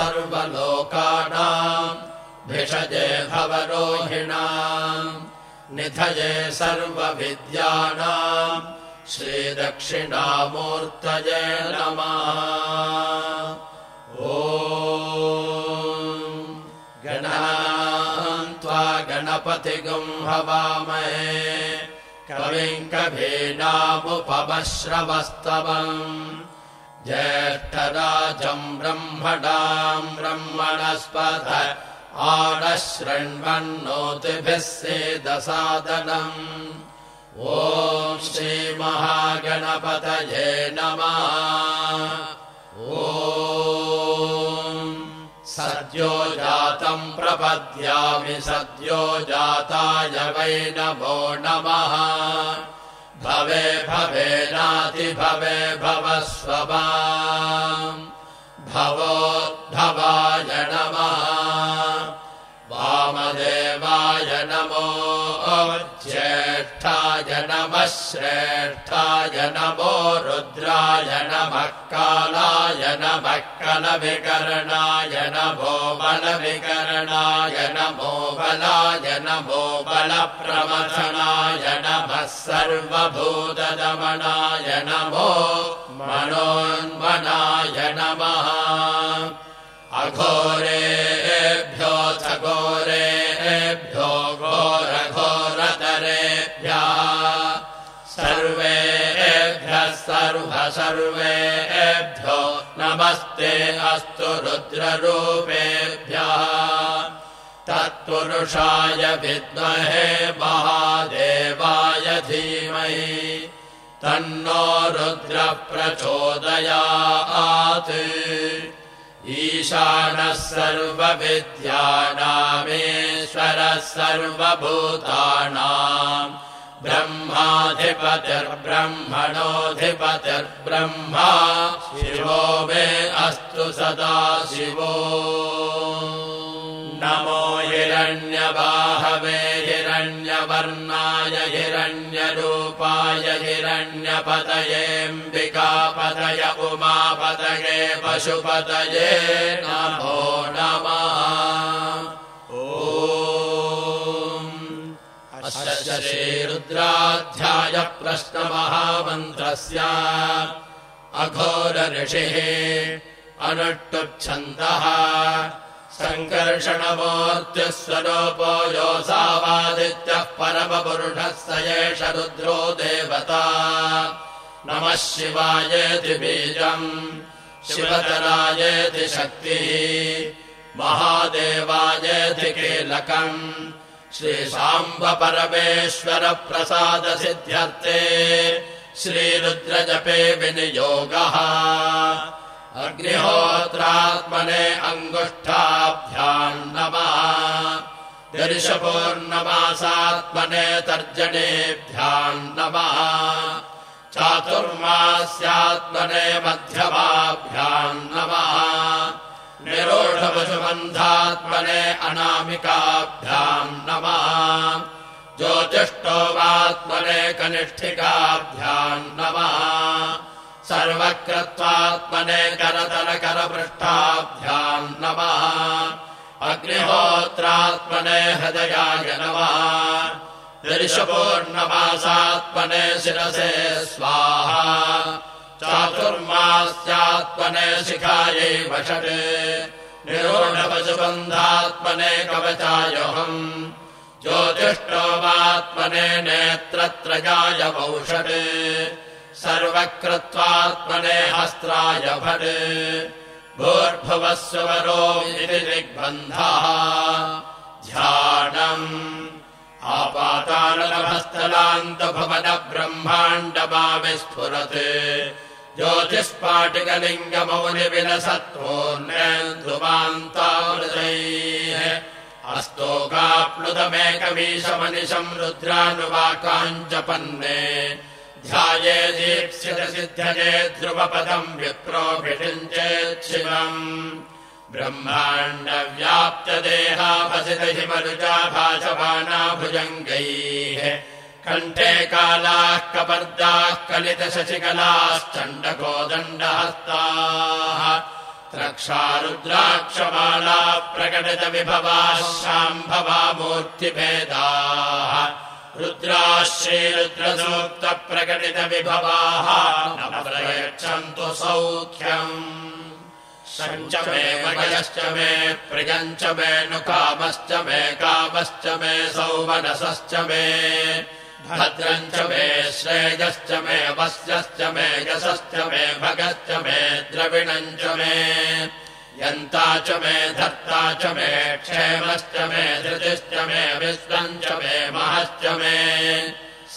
सर्वलोकानाम् भिषजे भवरोहिणाम् निधये सर्वविद्यानाम् श्रीदक्षिणामूर्तये नमः। ओ गणत्वा गणपतिगुम् हवामहे। कविम् कभीनामुपमश्रवस्तवम् ज्येष्ठराजम् ब्रह्मणाम् ब्रह्मणस्पथ आनः शृण्वन्नोतिभिः सेदसादनम्। ॐ श्रीमहागणपतये नमः। ओ सद्यो जातम् प्रपद्यामि सद्यो जाताय वै नमो नमः भवे भवे भवे भवस्वमा भवोद्भवाय नमः। वामदेवाय नमो ज्येष्ठाय नमः श्रेष्ठाय नमो रुद्राय नमः कालाय नमः कलविकरणाय नमो बलविकरणाय नमो बलाय नमो बलप्रमथनाय नमः सर्वभूतदमनाय नमो मनोन्मनाय नमः। अघोरेभ्योऽथ सर्वेभ्यो नमस्ते अस्तु रुद्ररूपेभ्यः। तत्पुरुषाय विद्महे महादेवाय धीमहि। तन्नो रुद्रप्रचोदयात्। ईशानः सर्वविद्यानामेश्वरः सर्वभूतानाम् ब्रह्माधिपतिर्ब्रह्मणोऽधिपतिर्ब्रह्मा शिवो मे अस्तु सदा शिवो। नमो हिरण्यबाहवे हिरण्यवर्णाय हिरण्यरूपाय हिरण्यपतयेऽम्बिकापतय उमापतये पशुपतये नमो नमः श्रीरुद्राध्याय प्रश्नमहामन्त्रस्य। अघोरऋषिः अनुष्टुप्छन्दः। सङ्कर्षणमूर्तिस्वरूपो योऽसावादित्यः परमपुरुषः स एष रुद्रो देवता। नमः शिवायेति बीजम् शिवतरायेति शक्तिः महादेवायेति कीलकम् श्रीशाम्ब परमेश्वर प्रसादसिद्ध्यर्थे श्रीरुद्रजपे विनियोगः। अग्निहोत्रात्मने अङ्गुष्ठाभ्याम् नमः दर्शपूर्णमासात्मने तर्जनेभ्याम् नमः चातुर्मास्यात्मने मध्यमाभ्याम् नमः निरोढवशुबन्धात्मने अनामिकाभ्याम् नमः ज्योतिष्ठोवात्मने कनिष्ठिकाभ्याम् नमः सर्वकृत्वात्मने करतलकरपृष्ठाभ्याम् नमः अग्निहोत्रात्मने हृदयाय नमः दर्शपूर्णमासात्मने शिरसे स्वाहा चातुर्मास्यात्मने शिखायै वषट्। निरोढपशुबन्धात्मने कवचायोऽहम् ज्योतिष्ठोमात्मने नेत्रत्रयाय वौषट्। सर्वकृत्वात्मने हस्त्राय भट्। भूर्भुवस्वरो इति दिग्बन्धः। ध्यानम्। आपातालभस्थलान्तभवन विस्फुरत् ज्योतिष्पाटिकलिङ्गमौनिविलसत्वोन्नधुमान्तामृतैः अस्तोकाप्लुतमेकमीशमनिशम् रुद्रानुवाकाञ्चपन्ने ध्याये दीप्सितसिद्धये ध्रुवपदम् विप्रोभिषिञ्चेच्छिवम् ब्रह्माण्डव्याप्तदेहाभसितहिमरुजा भाषमाना भुजङ्गैः कण्ठे कालाः कपर्दाः कलितशशिकलाश्चण्डकोदण्डहस्ताः। रक्षारुद्राक्षमाला प्रकटितविभवाः शाम्भवा मूर्तिभेदाः रुद्राः श्रीरुद्रसूक्तप्रकटितविभवाः प्रयच्छन्तु सौख्यम्। सञ्च मे मयश्च मे प्रियञ्च मे नुकामश्च मे कामश्च मे सौमनसश्च मे भद्रम् च मे श्रेयश्च मे वस्यश्च मे यशश्च मे भगश्च मे द्रविणम् च मे। यन्ता च मे धर्ता च मे क्षेमश्च मे धृतिश्च मे विश्वम् च मे महश्च मे।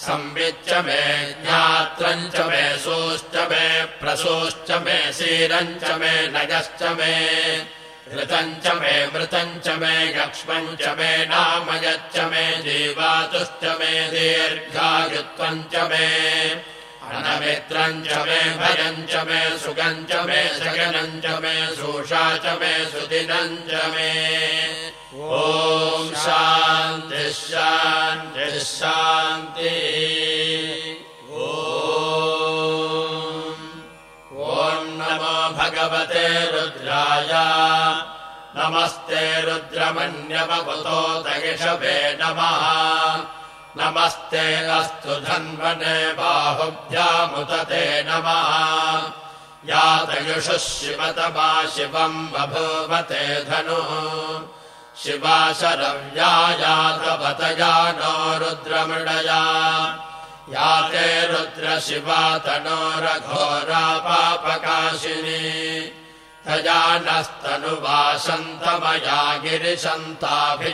संविच्च मे ज्ञात्रम् च मे सोश्च मे प्रसोश्च मे शीरम् च मे नयश्च मे ऋतम् च मे मृतम् च मे यक्ष्मम् च मे नाम यच्च मे जीवातुश्च मे दीर्घायुत्वम् च मे। अनमित्रम् च मे भयम् च मे सुगम् च मे सगनम् च मे सूषा च मे सुदिनम् च मे। ॐ शान्तिः शान्तिः शान्ति भगवते रुद्राय। नमस्ते रुद्रमन्यवपुतो दयिषभे नमः। नमस्ते अस्तु धन्वने बाहुभ्यामुदते नमः। यातयुषुः शिवतमा शिवम् बभूवते धनुः। शिवा शरव्यायातवतया नो रुद्रमृडया याते रुद्र शिवा तनोरघोरा पापकाशिनी तया नस्तनुवासन्तमया गिरिशन्ताभिजाकशीः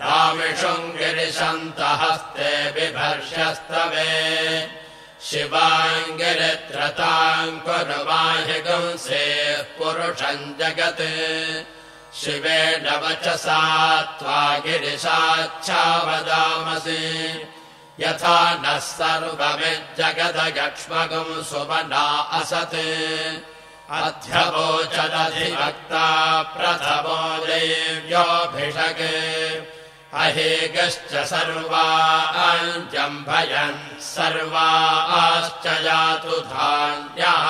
यामिषुम् गिरिशन्तहस्ते बिभर्ष्यस्तवे शिवाङ्गिरित्रताम् कुर्वाहि गुंसेः पुरुषम् जगत् शिवेन वचसा त्वा गिरिशाच्छावदामसि यथा नः सर्वमिज्जगदक्ष्मगम् सुमना असत्। अध्यवोचदधिभक्ता प्रथमो देव्योऽभिषक् अहेगश्च सर्वा अञ्जम्भयन् सर्वाश्च जातु धान्यः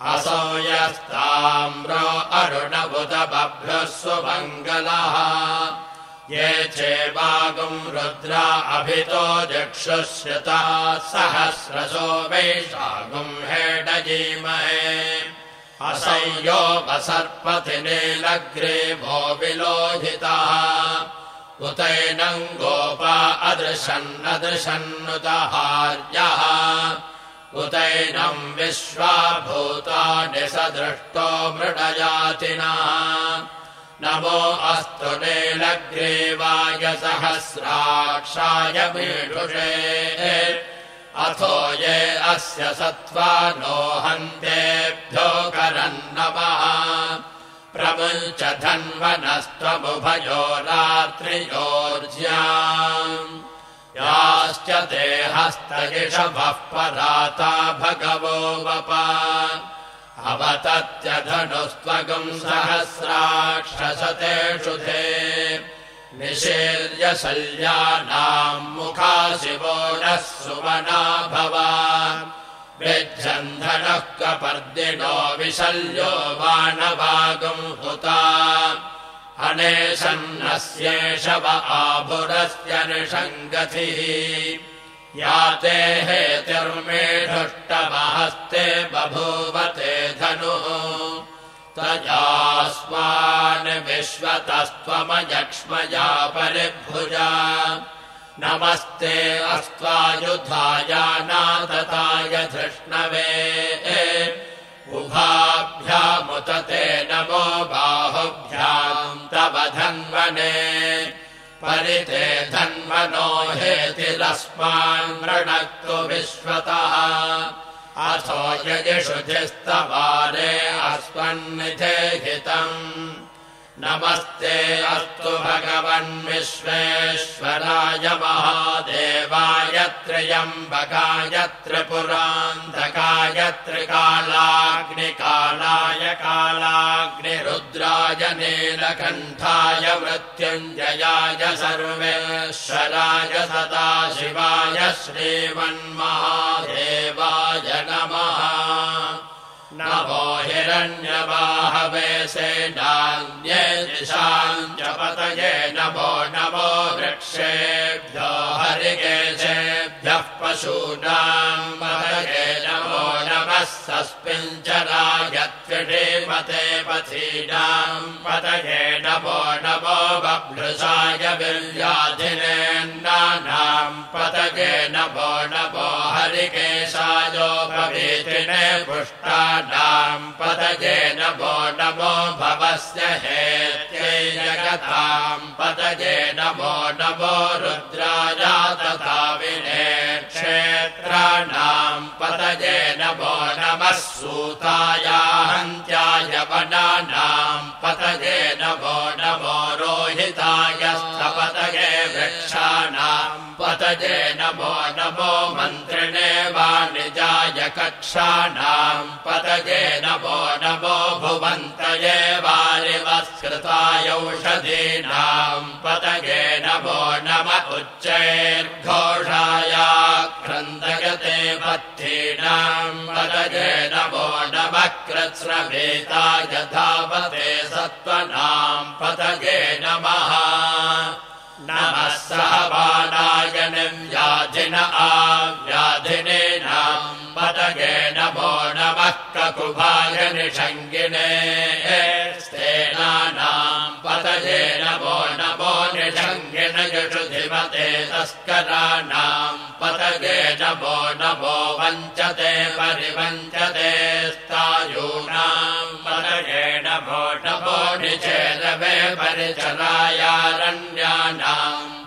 असौ यस्ताम्रो अरुणबुधबभ्यः सुमङ्गलः ये चेवागुम् रुद्रा अभितो जक्षुश्रिता सहस्रसो वैशागुम् हेडजीमहे असंयोपसर्पति नीलग्रीवो विलोहितः उतैनम् गोपा अदृशन्नदृशन्नुतहार्यः उतैनम् विश्वाभूतानि स दृष्टो मृडयातिना नमो अस्तु नीलग्रीवाय सहस्राक्षाय मीढुषे अथो ये अस्य सत्त्वा नो हन्तेभ्यो करम् नमः प्रमुञ्च धन्वनस्त्वमुभयो रात्रियोर्ज्याम् याश्च ते हस्तयिषभः पराता भगवो वप। अवतत्यधनुस्त्वगम् सहस्राक्षसतेषु ते। निषेर्यशल्यानाम् मुखा शिवो नः सुमना भव। विज्जन्धनः कपर्दिनो विशल्यो वानवागम् हुता अनेशन्नस्येषव आभुरस्य निषङ्गतिः या ते हेतिर्मेढुष्टमहस्ते बभूवते धनुः। तजास्मान् विश्वतस्त्वमयक्ष्मया परिभुजा। नमस्ते अस्त्वायुधायानातताय धृष्णवे उभाभ्यामुतते नमो बाहुभ्याम् तव धन्वने। परिते धन्वनो हेतिरस्मान् मृणक्तु विश्वतः। अथो यजिषुधिस्तवारे अस्मन्निधे हितम्। नमस्ते अस्तु भगवन् विश्वेश्वराय महादेवाय त्र्यम्बकाय त्रिपुरान्धकाय त्रिकालाग्निकालाय कालाग्निरुद्राय नीलकण्ठाय मृत्युञ्जयाय सर्वेश्वराय सदाशिवाय श्रीमन्महादेवाय नमः। नमो हिरण्यवाहवे सेनान्ये दिशाम् च पतये नमो नमो वृक्षेभ्यो हरिकेशेभ्यः पशूनाम् पतये नमो नमः सस्मिञ्चरायत्विषीमते पथीनाम् पतये नमो नमो बभ्रुषाय विव्याधिनेन्नानाम् पतये नमो नमो हरिकेशायोपवीतिने पुष्टा पतये नमो भवस्य हेत्यै जगताम् पतये नमो नमो रुद्राया तथा विने क्षेत्राणाम् पतये नमो नमः सूतायाहन्त्याय वनानाम् पतये नमो नमो रोहिताय सपतये वृक्षाणाम् पतये नमो नमो वाणिजाय कक्षाणाम् पतये नमो नमो भुवन्तये वारिवस्कृतायौषधीनाम् पतये नमो नम उच्चैर्घोषाया क्रन्दयते पथ्यीनाम् पतये नमो नमः कृत्स्रभेताय धावते सत्त्वनाम् निषङ्गिने स्तेनानाम् पतये नमो नमो निषङ्गिन यषुधिमते तस्कराणाम् पतये नमो नमो वञ्चते परिवञ्चते स्तायूनाम् पतये नमो नमो निचेदवे परिचरायारण्यानाम्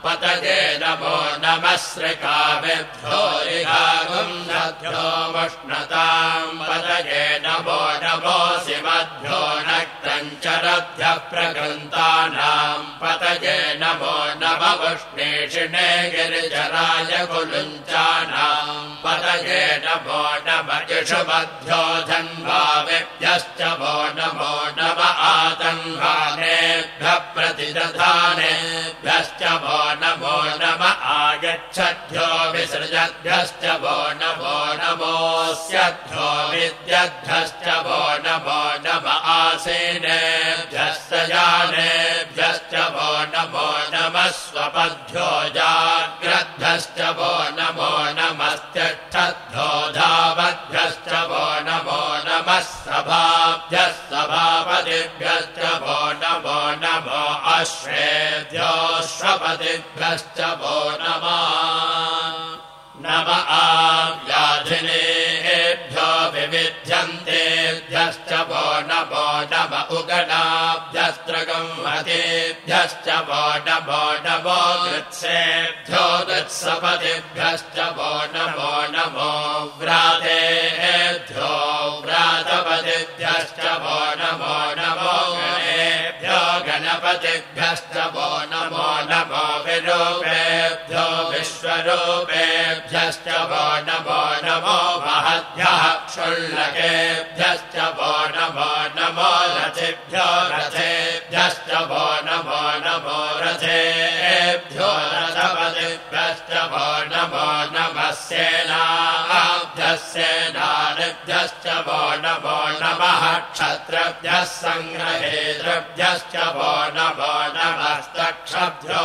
पतये नमो नमः श्रिकाभ्यो रिघागुन्धभ्यो मुष्णताम् पतये नमो नमो शिवभ्यो नक्तञ्चरभ्यः प्रकृन्तानाम् पतये नमो नम उष्णेषिणे गिरिजराय कुलुञ्चानाम् पतये नमो नम यशुभ्यो धन्वाविभ्यश्च वो नमो नम आतन्वानेभ्यः प्रतिदधानेभ्यश्च वो नमो नम आगच्छद्भ्यो विसृजद्भ्यश्च वो नमो नमोऽस्यभ्यो विद्यद्भ्यश्च वो नमो नम आसीनेभ्यश्च यानेभ्यश्च वो नमो नमः स्वपद्भ्यो जाग्रद्भ्यश्च वो नमो नमो अश्वेभ्योऽश्वपतिभ्यश्च वो नमः नम आव्याधिनेभ्यो विविध्यन्तेभ्यश्च वो नमो नम उगणाभ्यस्त्रगंहतेभ्यश्च वो नमो नमो कृत्सेभ्यो कृत्सपतिभ्यश्च वो नमो नमो व्रातेभ्यो व्रातपतिभ्यश्च वो नमो नमो गणपतिभ्यश्च वो नमो नमो विरूपेभ्यो विश्वरूपेभ्यश्च वो नमो नमो महद्भ्यः क्षुल्लकेभ्यश्च वो नमो नमो रथिभ्यो रथेभ्यश्च वो नमो नमो रथेभ्यो रथपतिभ्यश्च वो नमो नमः सेनाभ्यः सेनानिभ्यश्च वो नमो नमः क्षत्रभ्यः सङ्ग्रहेतृभ्यश्च वो नमो नमस्तक्षभ्यो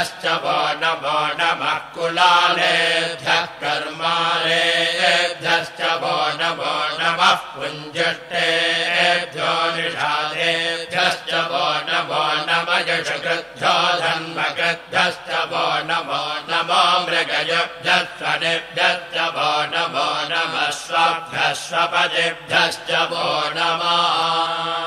रथकारेभ्यश्च वो नमो नमः कुलालेभ्यः कर्मालेभ्यश्च वो नमो नमः पुञ्जष्टेभ्यो निषादेभ्यश्च वो नमो नम यशकृभ्यो धन्मकृभ्यश्च वो नमो नमो मृगयभ्यः स्वनिभ्यश्च वो नमो नमः स्वभ्यः स्वपदिभ्यश्च वो नमः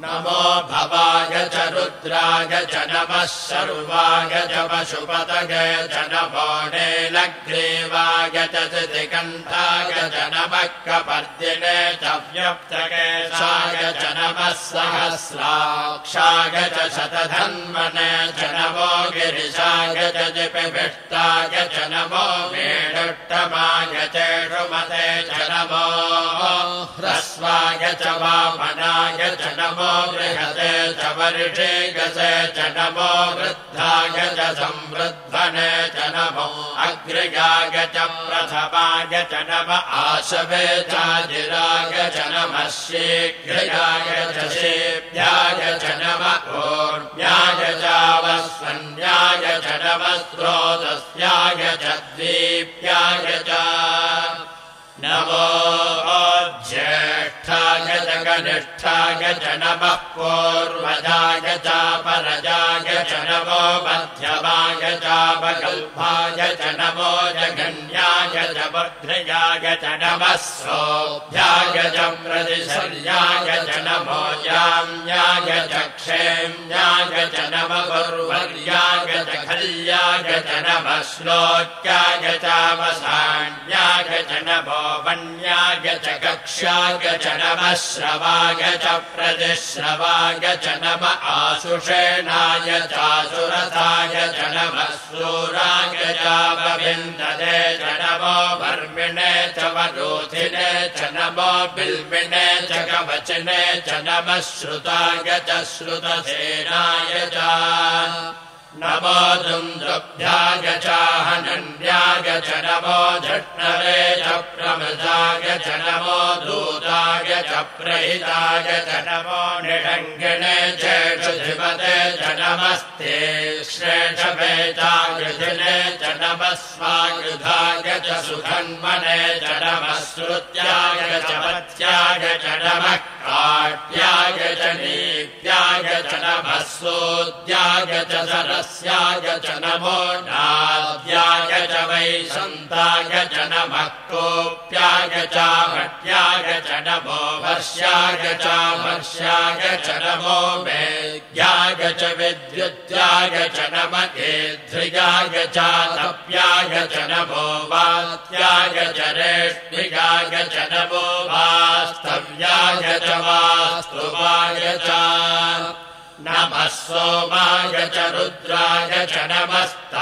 नमो भवाय च रुद्राय च नमः सर्वाय च नमो नेलग्रीवाय च दिगन्धाय च नमः कपर्दिने च व्यप्तकेशाय च नमः सहस्राक्षाय च शतधन्मने च नमो गिरिशाय च जिपिभिष्टाय च नमो ह्रस्वाय च वामनाय च नमो बृहते च वर्षे गसे च नमो वृद्धाय च संवृद्धने च नमो अग्रयाय च प्रथमाय च नम आशवे चाजिराय च नमः शीघ्रयाय च शेभ्याय च नम ओर्म्याय चावस्वन्याय च नमः च नमोज्येष्ठाय जगनिष्ठाय च नमः पूर्वजाय चापरजाय च नमो मध्यमाय चापकल्पाय च नमो जगन्याय च वध्रयाय च नमः सोऽभ्याय च प्रतिशल्याय च नमो याम्याय च क्षेम्याय च नम गुर्वर्याय च खल्याय च चावसान्याय च नमो आशुषेणाय चासुरथाय च नमः सूराय चापविन्दने च नमो वर्मिणे च वरोधिने च नमो बिल्मिणे च कवचने च नमः श्रुताय च श्रुतसेनाय च नमो दुन्दुभ्याय चाहनन्याय नमो झट्नरे च प्रमदाय च नमो दूताय च प्रहिताय च नमो निषङ्गिणे चेषुधिपते च नमस्ते श्रेषभेतायुधिने च नमः स्वायुधाय च सुखन्मने च नमः श्रुत्याय च पत्याय च नमः काट्याय च नीत्याय च नमः सोद्याय च सरस्याय च नमो नाद्याय च वैसन्ताय च नमः कोप्याय च भट्याय च नमो वर्ष्याय च वर्ष्याय च नमो वेद्याय च विद्युत्याय च नम एध्रियाय च तप्याय च नमो वात्याय च रेष्मिगाय च नमो वास्तव्याय च वास्तुवाय च नमः सोमाय च रुद्राय च नमस्ताम्राय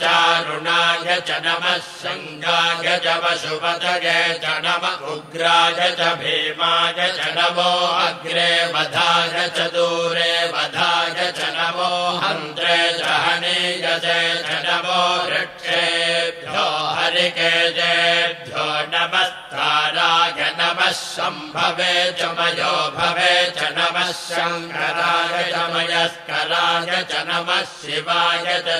चारुणाय च नमः सङ्गाय च पशुपतये च नम उग्राय च भीमाय च नमो अग्रे वधाय च दूरे वधाय च नमो हन्त्रे च हनीयसे च नमो वृक्षेभ्यो हरिकेजेभ्यो नमस्ताराय नमः सम्भवे च मयो भवे च नमः शङ्कराय च मयस्कराय च नमः शिवाय च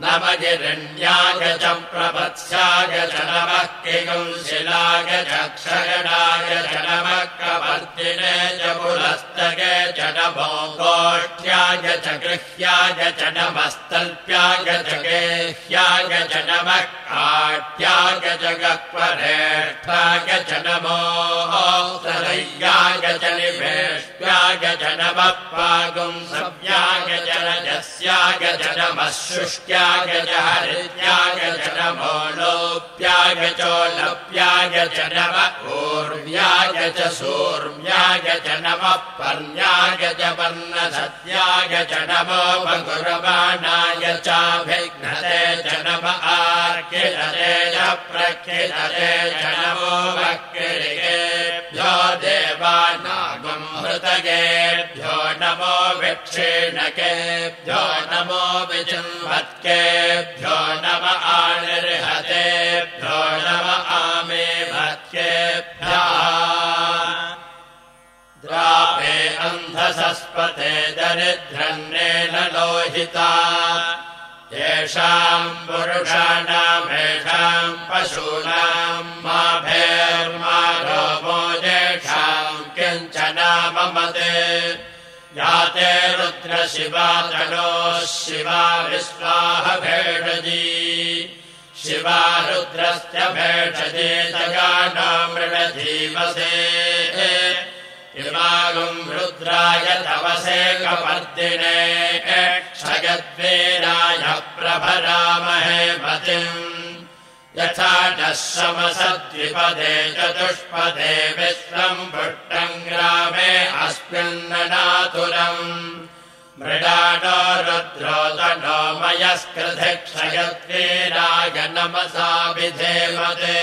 नम गिरण्याय च प्रपत्स्याय च नमः किगुंशिलाय च क्षयणाय च नमः कपर्दिने च पुरस्तगे च नमो गोष्ठ्याय च गृह्याय च नमस्तल्प्याय च गेह्याय च नमः काट्याय च गक्वरेष्ठाय च नमो सरय्याय च च नमः पागुंसव्याय च रजस्याय च नमः शुष्ट्याय च हरित्याय च नमो लोप्याय चोलप्याय च नम ऊर्व्याय च सूर्व्याय च नमः पर्ण्याय च पर्णसत्याय च नमो भगुरवाणाय चाभिघ्नते प्रखिलते च नमो वक्रिकेभ्यो देवानागुंहृतगेभ्यो नमो विक्षीणकेभ्यो नमो विचिन्वत्केभ्यो नम आनिर्हतेभ्यो नम आमे भत्केभ्यः द्रापे अन्धसस्पते दरिद्रन्नेन लोहिता येषाम् पुरुषाणामेषाम् पशूनाम् मा भेर्मा रोमो येषाम् किञ्चनाममते याते रुद्रशिवा तनोः शिवा विश्वाह भेषजी। शिवा रुद्रस्य भेषजे तगानामृणजीवसे इमागुम् रुद्राय तवसे कपर्दिने क्षयद्वीराय प्रभरामहे मतिम् यथा नः समसद्विपदे चतुष्पदे विश्वम् पुष्टम् ग्रामे अस्मिन्ननातुरम्। मृडानो रुद्रोदनो मयस्कृधिक्षयद्वीराय नमसा विधेमते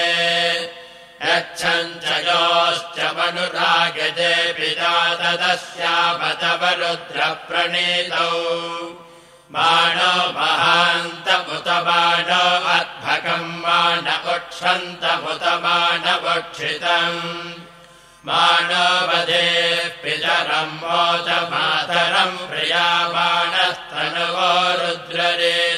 यच्छञ्च योश्च मनुरागजे पिता तदस्यापतवरुद्रप्रणीतौ। बाणो महान्तमुत बाणो अद्भकम् मान उक्षन्तमुत मानवक्षितम् मानवधे पितरम् प्रिया बाणस्तनुवो रुद्ररेणः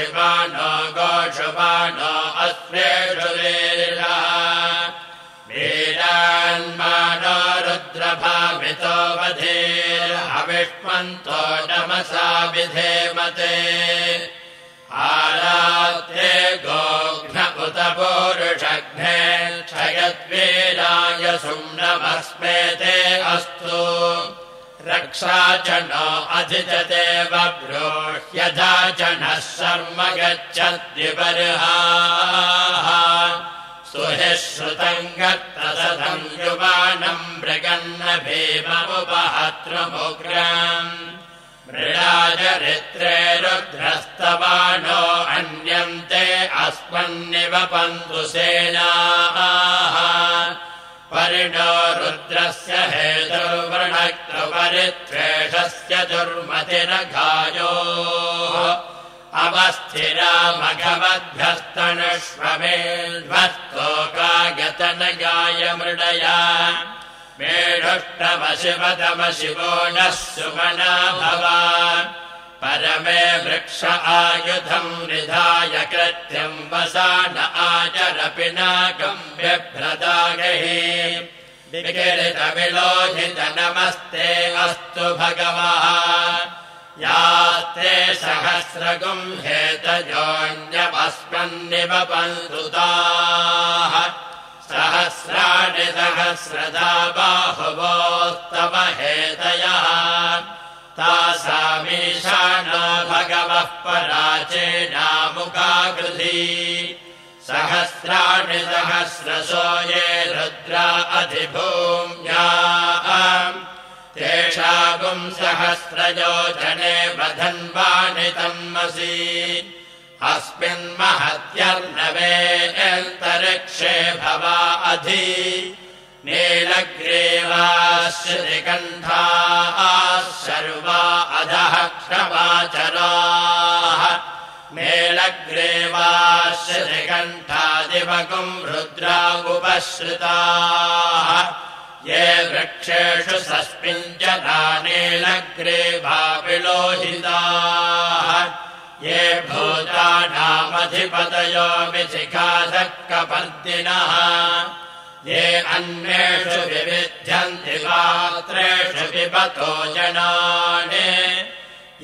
आयुषिमानो गोषुमानो अस्मेषु वीरः वीरान्मानो रुद्रभावितो वधेर्हविष्मन्तो नमसा विधेमते। आरात्रे गोघ्न उत पूरुषघ्ने क्षयद्वीराय सुम्नमस्मेते अस्तु रक्षा च न अधिजदेव ब्रोह्यधा च नः शर्म गच्छद्विबर्हाः सुहि श्रुतम् गत्तसधम् युवानम् मृगन्न भीममुपहत्रमुग्रम् मृडाचरित्रे रुद्रस्तवानो अन्यन्ते अस्मन्निव पन्तु सेनाः परिणो रुद्रस्य हेतुर्वृणक्तुपरित्वेषस्य दुर्मतिरघायोः अवस्थिरामघवद्भ्यस्तनुष्वमेध्वस्तोकागतनगाय मृडया। मेढुष्टमशिवतमशिवो नः सुमना भवा परमे वृक्ष आयुधम् निधाय कृत्यम् वसान आचरपि नाकम् बिभ्रदागहि विकिरितविलोहित नमस्ते अस्तु भगवः। यास्ते सहस्रगुम् हेतजोऽन्यमस्मन्निव पन्तुताः सहस्राणि सहस्रदा बाहुवोस्तव हेतयः तासामीशाना भगवः पराचेनामुकाकृधी सहस्राणि सहस्रशो ये रुद्रा अधिभूम्या। तेषागुम् सहस्रयोजने बधन्वाणि तन्मसि। अस्मिन्महत्यर्णवेऽन्तरिक्षे भवा अधि नीलग्रीवाश्रिकण्ठाः सर्वा अधः क्षमाचराः। नीलग्रीवाश्रिकण्ठादिवकुम् रुद्रागुपश्रिताः। ये वृक्षेषु सस्मिञ्जना नीलग्रीवा विलोहिताः ये भूतानामधिपतयो विशिखासः कपर्दिनः ये अन्येषु विविध्यन्ति पात्रेषु पिबतो जनानि।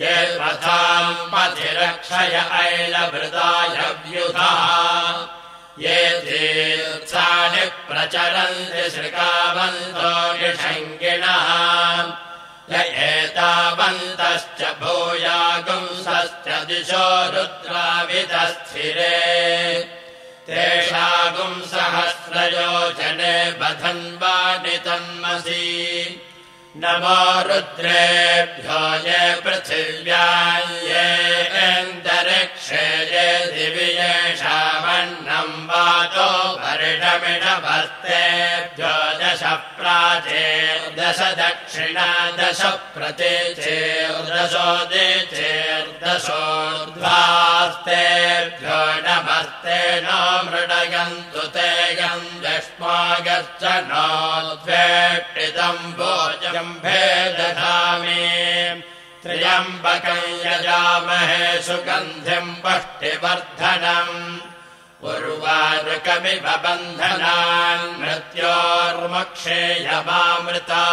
ये पथाम् पथिरक्षय ऐलभृताय व्युधः ये तीर्थानि प्रचरन्ति श्रिकावन्तो निषङ्गिणः य एतावन्तश्च भूयागुंसश्च दिशो रुद्रावितस्थिरे। तेषागुम् सहस्रयोजने बधन्वानि तन्मसि। नमो रुद्रेभ्यो ये पृथिव्याम् येऽन्तरिक्षे ये दिवि येषामन्नम् वातो वर्षमिषभस्तेभ्यो दश प्राचेर्दश दक्षिणा दश प्रतीचेर्दशोदिचेर्दशोर्ध्वास्तेभ्यो नमस्ते नो मृडयन्तु ते यम् यष्माग यश्च नोद्वेष्टितम् भोजम् भेदधामि। त्र्यम्बकम् यजामहे सुगन्धिम् पष्टिवर्धनम् उर्वारुकमिव बन्धनान् मृत्योर्मक्षेयमामृता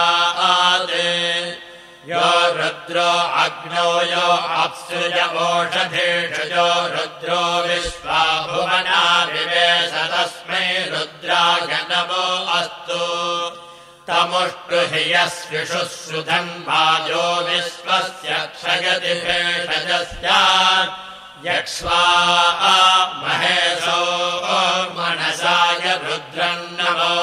यो रुद्रो अग्नो यो रुद्रो विश्वा भुवनाविवेश तस्मै रुद्राय नमो अस्तु। तमुष्टु हि यस्विषुश्रुधन्वाजो विश्वस्य क्षयति भेषजस्य यक्ष्वा महेशो मनसाय रुद्रन्नमो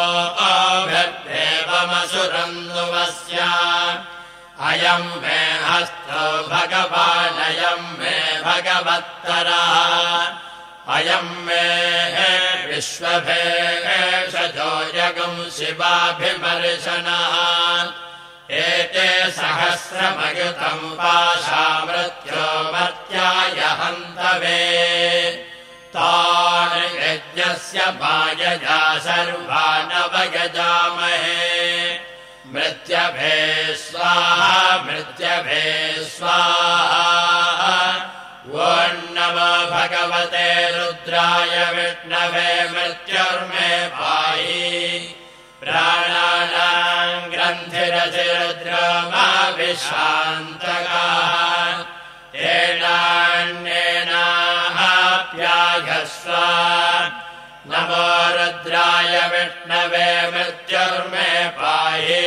अभिर्देवमसुरन्नुवस्य अयम् मे हस्तो भगवानयम् मे भगवत्तरः। अयम् मे विश्वभेषजो जगम् शिवाभिमर्शनः एते सहस्रमयुतम् पाशामृत्यो मर्त्याय हन्तवे तान् यज्ञस्य मायजा सर्वानवयजामहे। मृत्यभे स्वाहा मृत्यभे स्वाहा। नम भगवते रुद्राय विष्णवे मृत्युर्मे प्राणानाम् द्रा मा विश्वान्तगाः एनान्येनाहाप्याघस्वा न विष्णवे मृत्युर्मे पाहि।